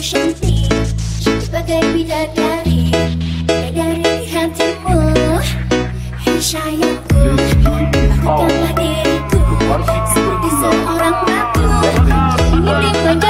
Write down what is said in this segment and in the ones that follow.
cantik Sebagai bidadari Dari hatimu. Sayangku Lakukanlah diriku Seperti seorang ratu Ingin dimanja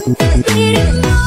Thank you.